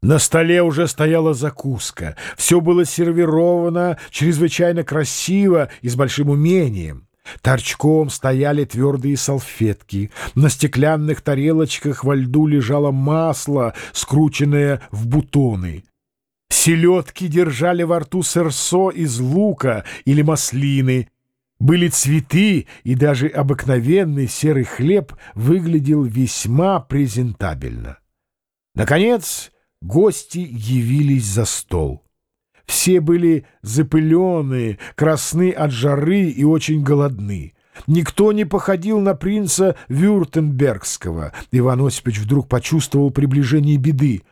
На столе уже стояла закуска. Все было сервировано чрезвычайно красиво и с большим умением. Торчком стояли твердые салфетки. На стеклянных тарелочках во льду лежало масло, скрученное в бутоны. Селедки держали во рту сырсо из лука или маслины. Были цветы, и даже обыкновенный серый хлеб выглядел весьма презентабельно. Наконец, гости явились за стол. Все были запыленные, красны от жары и очень голодны. Никто не походил на принца Вюртембергского. Иван Осипович вдруг почувствовал приближение беды.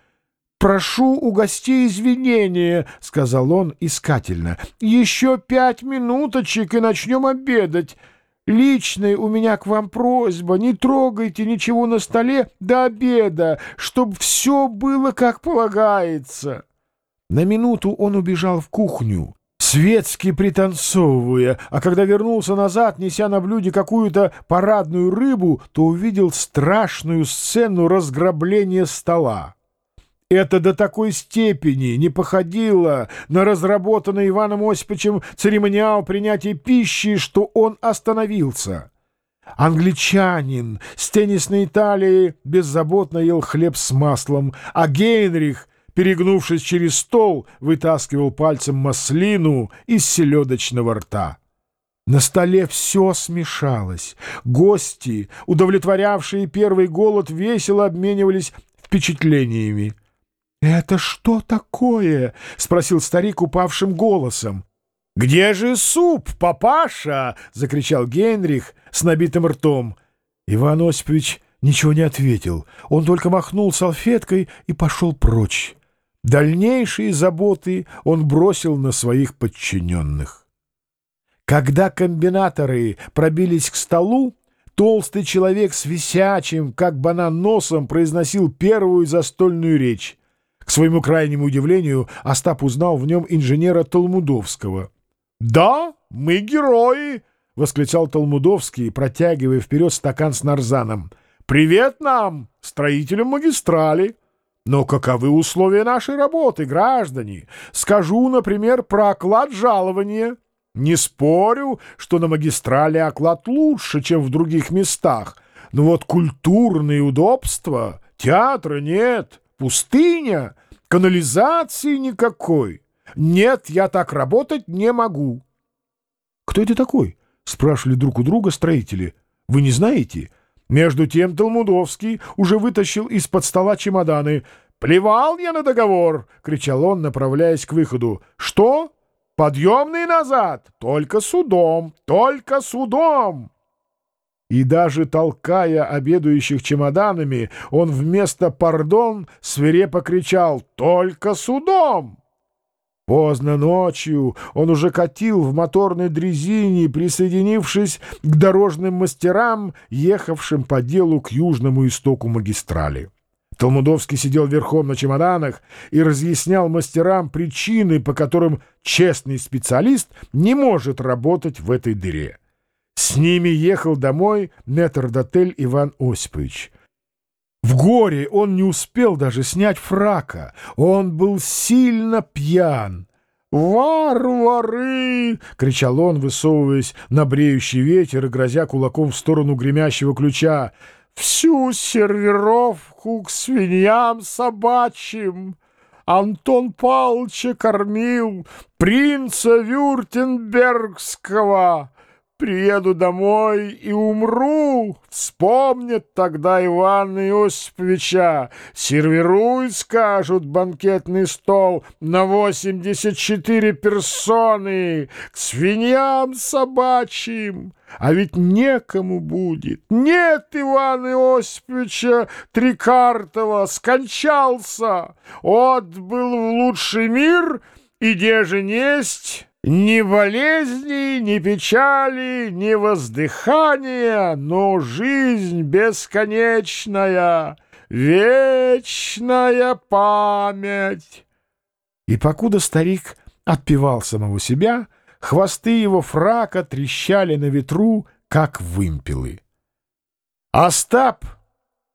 «Прошу у гостей извинения», — сказал он искательно. «Еще пять минуточек, и начнем обедать». Личная у меня к вам просьба, не трогайте ничего на столе до обеда, чтобы все было как полагается. На минуту он убежал в кухню, светски пританцовывая, а когда вернулся назад, неся на блюде какую-то парадную рыбу, то увидел страшную сцену разграбления стола. Это до такой степени не походило на разработанный Иваном Осиповичем церемониал принятия пищи, что он остановился. Англичанин с теннисной Италии беззаботно ел хлеб с маслом, а Гейнрих, перегнувшись через стол, вытаскивал пальцем маслину из селедочного рта. На столе все смешалось. Гости, удовлетворявшие первый голод, весело обменивались впечатлениями. «Это что такое?» — спросил старик упавшим голосом. «Где же суп, папаша?» — закричал Генрих с набитым ртом. Иван Осипович ничего не ответил. Он только махнул салфеткой и пошел прочь. Дальнейшие заботы он бросил на своих подчиненных. Когда комбинаторы пробились к столу, толстый человек с висячим, как банан носом, произносил первую застольную речь. К своему крайнему удивлению, Остап узнал в нем инженера Толмудовского. «Да, мы герои!» — восклицал Толмудовский, протягивая вперед стакан с нарзаном. «Привет нам, строителям магистрали!» Но каковы условия нашей работы, граждане? Скажу, например, про оклад жалования. Не спорю, что на магистрали оклад лучше, чем в других местах. Но вот культурные удобства, театра нет, Пустыня, канализации никакой. Нет, я так работать не могу. Кто это такой? Спрашивали друг у друга строители. Вы не знаете? Между тем Толмудовский уже вытащил из-под стола чемоданы. «Плевал я на договор!» — кричал он, направляясь к выходу. «Что? Подъемный назад! Только судом! Только судом!» И даже толкая обедающих чемоданами, он вместо «пардон» свирепо кричал «Только судом!». Поздно ночью он уже катил в моторной дрезине, присоединившись к дорожным мастерам, ехавшим по делу к южному истоку магистрали. Толмудовский сидел верхом на чемоданах и разъяснял мастерам причины, по которым честный специалист не может работать в этой дыре. С ними ехал домой метрдотель Иван Осипович. В горе он не успел даже снять фрака. Он был сильно пьян. «Варвары!» — кричал он, высовываясь на бреющий ветер и грозя кулаком в сторону гремящего ключа. «Всю сервировку к свиньям собачьим!» Антон Павловича кормил принца Вюртенбергского. Приеду домой и умру, вспомнят тогда Ивана Иосифовича. Сервируй, скажут, банкетный стол на восемьдесят четыре персоны, к свиньям собачьим. А ведь некому будет. Нет Ивана Иосифовича Трикартова, скончался. Отбыл в лучший мир, и где же несть... Ни болезни, ни печали, ни воздыхания, но жизнь бесконечная, вечная память. И покуда старик отпевал самого себя, хвосты его фрака трещали на ветру, как вымпелы. Остап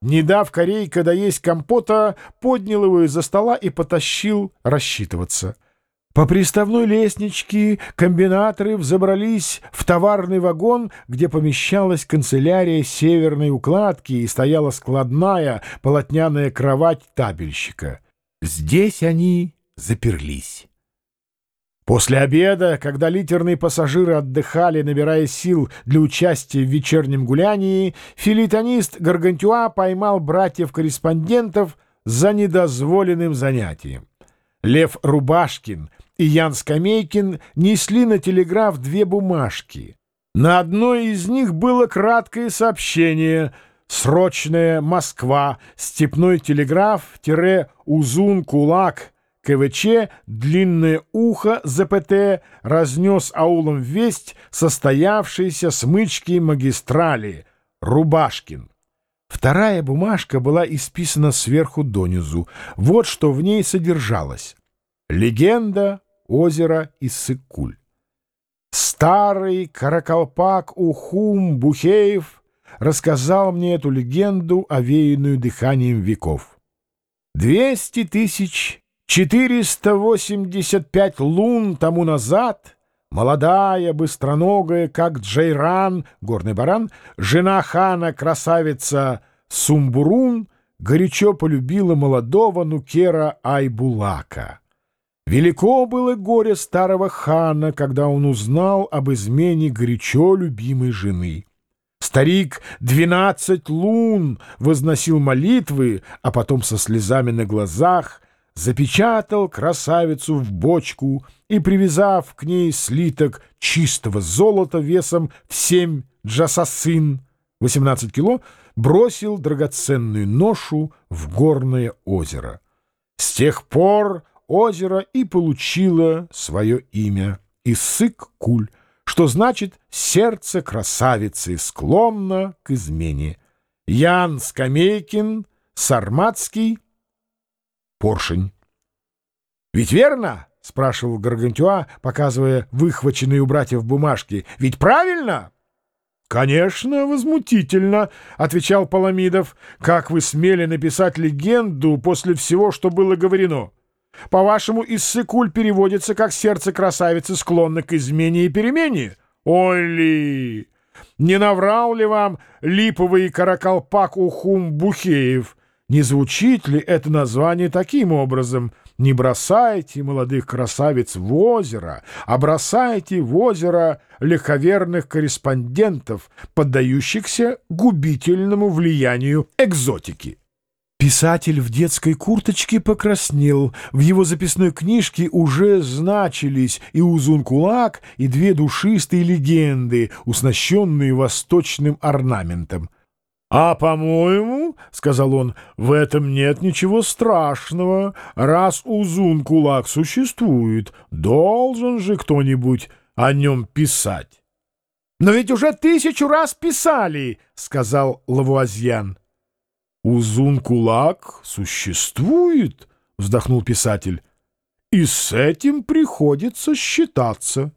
не дав корейка доесть компота, поднял его из-за стола и потащил рассчитываться. По приставной лестничке комбинаторы взобрались в товарный вагон, где помещалась канцелярия северной укладки и стояла складная полотняная кровать табельщика. Здесь они заперлись. После обеда, когда литерные пассажиры отдыхали, набирая сил для участия в вечернем гулянии, филитонист Гаргантюа поймал братьев-корреспондентов за недозволенным занятием. Лев Рубашкин и Ян Скамейкин несли на телеграф две бумажки. На одной из них было краткое сообщение «Срочная Москва, степной телеграф-узун-кулак» КВЧ «Длинное ухо» ЗПТ разнес аулом весть состоявшейся смычки магистрали Рубашкин. Вторая бумажка была исписана сверху донизу. Вот что в ней содержалось. Легенда озера Иссык-Куль. Старый каракалпак Ухум Бухеев рассказал мне эту легенду, овеянную дыханием веков. Двести тысяч 485 лун тому назад молодая, быстроногая, как Джейран, горный баран, жена хана, красавица Сумбурун, горячо полюбила молодого нукера Айбулака. Велико было горе старого хана, когда он узнал об измене горячо любимой жены. Старик двенадцать лун возносил молитвы, а потом со слезами на глазах запечатал красавицу в бочку и, привязав к ней слиток чистого золота весом в семь джасасин, 18 кило, бросил драгоценную ношу в горное озеро. С тех пор озеро и получило свое имя — Исык-Куль, что значит «сердце красавицы склонно к измене». Ян Скамейкин, Сарматский — поршень. «Ведь верно?» — спрашивал Гаргантюа, показывая выхваченные у братьев бумажки. «Ведь правильно?» «Конечно, возмутительно», — отвечал Паламидов. «Как вы смели написать легенду после всего, что было говорено? По-вашему, Иссыкуль переводится как «сердце красавицы склонно к измене и перемене»? Ой ли! Не наврал ли вам липовый каракалпак Ухум Бухеев?» Не звучит ли это название таким образом? Не бросайте молодых красавиц в озеро, а бросайте в озеро легковерных корреспондентов, поддающихся губительному влиянию экзотики. Писатель в детской курточке покраснел. В его записной книжке уже значились и Узун-Кулак, и две душистые легенды, уснащенные восточным орнаментом. «А, по-моему, — сказал он, — в этом нет ничего страшного. Раз Узун-Кулак существует, должен же кто-нибудь о нем писать». «Но ведь уже тысячу раз писали, — сказал Лавуазьян. «Узун-Кулак существует, — вздохнул писатель, — и с этим приходится считаться».